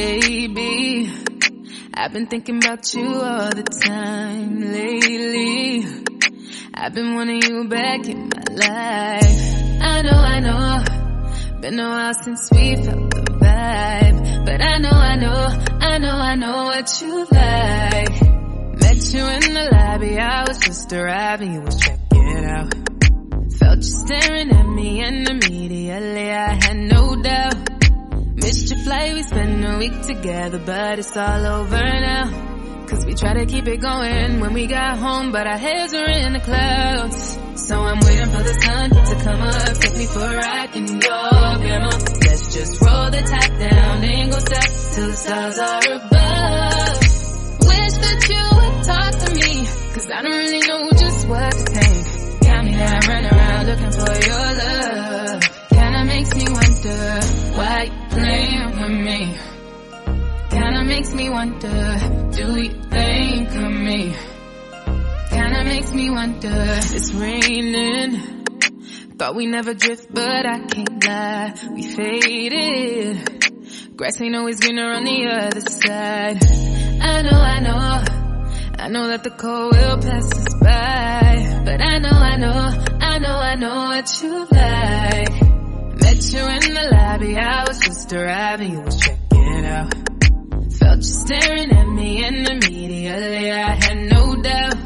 baby. I've been thinking about you all the time lately. I've been wanting you back in my life. I know, I know. Been a while since we felt the vibe. But I know, I know, I know, I know what you like. Met you in the lobby, I was just arriving, you was checking out. Felt you staring at me and immediately I had no doubt. Flight, we spent a week together, but it's all over now. Cause we tried to keep it going when we got home, but our heads were in the clouds. So I'm waiting for the sun to come up, take me for a ride in your Bama. Let's just roll the top down, ain't go stop till the stars are above. Wish that you would talk to me, cause I don't really know just what to think. Got me there running around looking for your love. Kinda makes me wonder you playing with me. Kinda makes me wonder, do you think of me? Kinda makes me wonder, it's raining. Thought we never drift, but I can't lie, we faded. Grass ain't always greener on the other side. I know, I know, I know that the cold will pass us by. But I know, I know, I know, I know what you like. Met you in the lobby, I was just arriving, you was checking out. Felt you staring at me and immediately I had no doubt.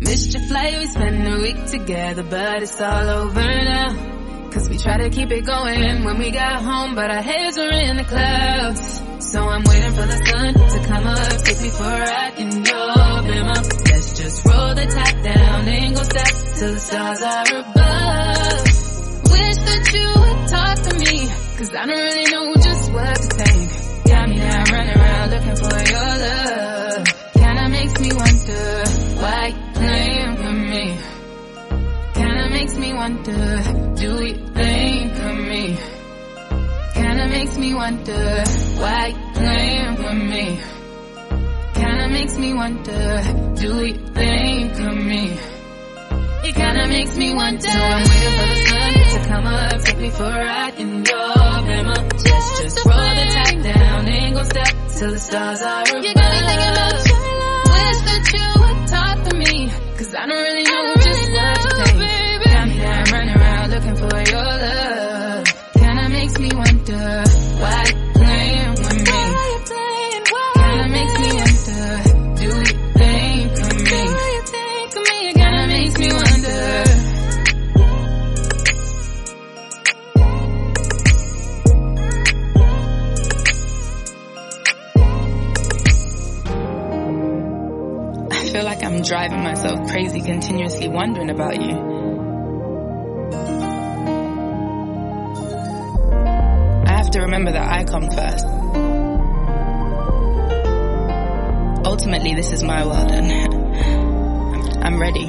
Missed your flight, we spent a week together, but it's all over now. Cause we tried to keep it going when we got home, but our heads were in the clouds. So I'm waiting for the sun to come up, take me for a ride in your Bama. Let's just roll the top down, ain't gon' stop till the stars are above. Cause I don't really know just what to think. Got me now running around looking for your love. Kinda makes me wonder why you playing with me. Kinda makes me wonder, do you think of me? Kinda makes me wonder why you playing with me. Kinda makes me wonder, do you think of me? It kinda makes me wonder. So I'm waiting for the sun to come up, take me for a ride in your Let's just roll the top down, and go stop till the stars are above. You got me thinking about feel like I'm driving myself crazy continuously wondering about you. I have to remember that I come first. Ultimately, this is my world and I'm ready.